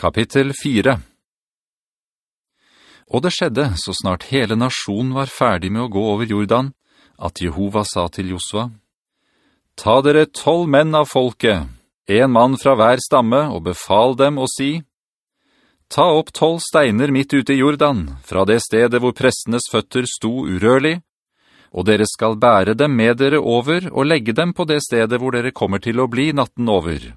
Kapittel 4 Og det skjedde, så snart hele nasjonen var ferdig med å gå over Jordan, at Jehova sa til Josua, «Ta dere tolv menn av folket, en mann fra hver stamme, og befal dem å si, «Ta opp tolv steiner midt ute i Jordan, fra det stedet hvor prestenes føtter sto urørlig, og dere skal bære dem med dere over og legge dem på det stedet hvor dere kommer til å bli natten over.»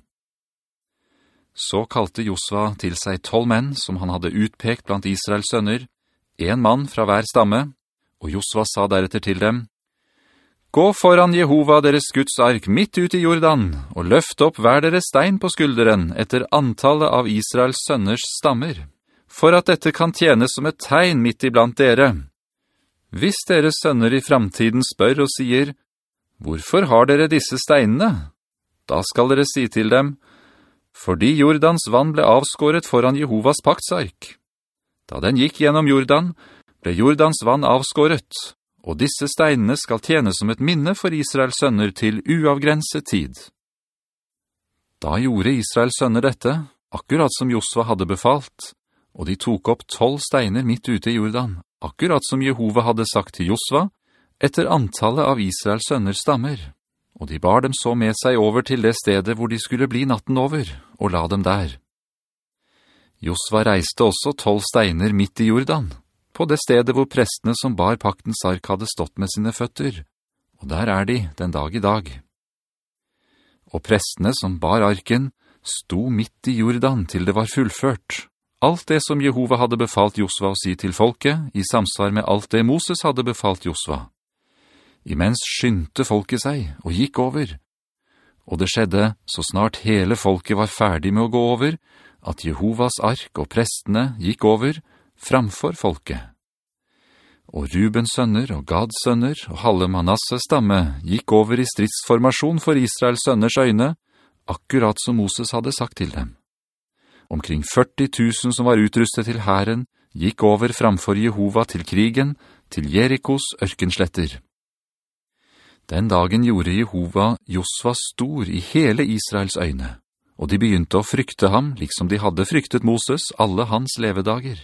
Så kalte Josva til seg tolv menn som han hadde utpekt blant Israels sønner, en mann fra hver stamme, og Josva sa deretter til dem, «Gå foran Jehova deres Guds ark midt ut i Jordan, og løft opp hver deres stein på skulderen etter antallet av Israels sønners stammer, for at dette kan tjene som et tegn midt iblant dere. Hvis deres sønner i framtiden spør og sier, «Hvorfor har dere disse steinene?» Da skal dere si til dem, fordi Jordans vann ble avskåret foran Jehovas paktsark. Da den gikk gjennom Jordan, ble Jordans vann avskåret, og disse steinene skal tjene som et minne for Israels sønner til uavgrenset tid. Da gjorde Israels sønner dette, akkurat som Josva hadde befalt, og de tok opp tolv steiner midt ute i Jordan, akkurat som Jehova hadde sagt til Josva, etter antallet av Israels sønner stammer og de bar dem så med seg over til det stedet hvor de skulle bli natten over, og la dem der. Josva reiste også tolv steiner midt i Jordan, på det stedet hvor prestene som bar paktens ark hadde stått med sine føtter, og der er de den dag i dag. Og prestene som bar arken sto midt i Jordan til det var fullført, alt det som Jehova hadde befalt Josva å si til folket, i samsvar med alt det Moses hadde befalt Josva. Imens skyndte folket seg og gikk over. Og det skjedde, så snart hele folket var ferdig med å gå over, at Jehovas ark og prestene gikk over framfor folket. Og Rubens sønner og Gads sønner og halve Manasses stamme gikk over i stridsformasjon for Israels sønners øyne, akkurat som Moses hadde sagt til dem. Omkring 40 000 som var utrustet til herren, gikk over framfor Jehova til krigen, til Jerikos ørkensletter. Den dagen gjorde Jehova Josva stor i hele Israels øyne, og de begynte å frykte ham, liksom de hadde fryktet Moses alle hans levedager.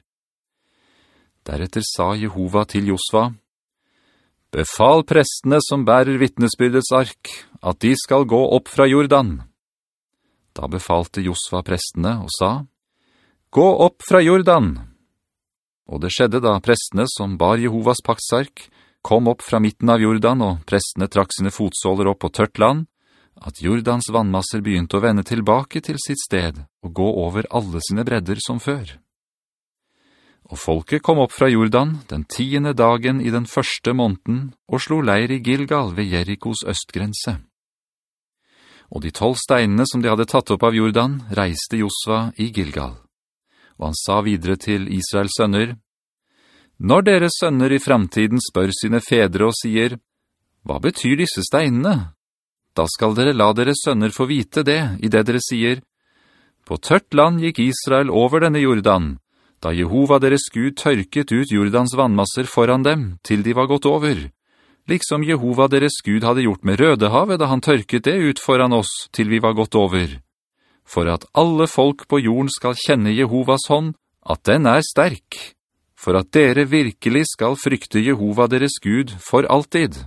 Deretter sa Jehova til Josva, «Befal prestene som bærer vittnesbyrdets ark, at de skal gå opp fra Jordan.» Da befalte Josva prestene og sa, «Gå opp fra Jordan!» Og det skjedde da prestene som bar Jehovas paktsark, kom opp fra midten av Jordan, og prestene trakk sine fotsåler opp på tørt land, at Jordans vannmasser begynte å vende tilbake til sitt sted og gå over alle sine bredder som før. Og folket kom opp fra Jordan den tiende dagen i den første måneden og slo leir i Gilgal ved Jerikos østgrense. Og de tolv steinene som de hadde tatt opp av Jordan reiste Josva i Gilgal. Og han sa videre til Israels sønner, når deres sønner i fremtiden spør sine fedre og sier, «Hva betyr disse steinene?» Da skal dere la deres sønner få vite det, i det dere sier, «På tørt land gikk Israel over denne Jordan, da Jehova deres Gud tørket ut Jordans vannmasser foran dem, til de var gått over, liksom Jehova deres Gud hadde gjort med Rødehavet da han tørket det ut foran oss, til vi var gått over, for at alle folk på jorden skal kjenne Jehovas hånd, at den er sterk.» For at dere virkelig skal frykte Jehova deres Gud for alltid.»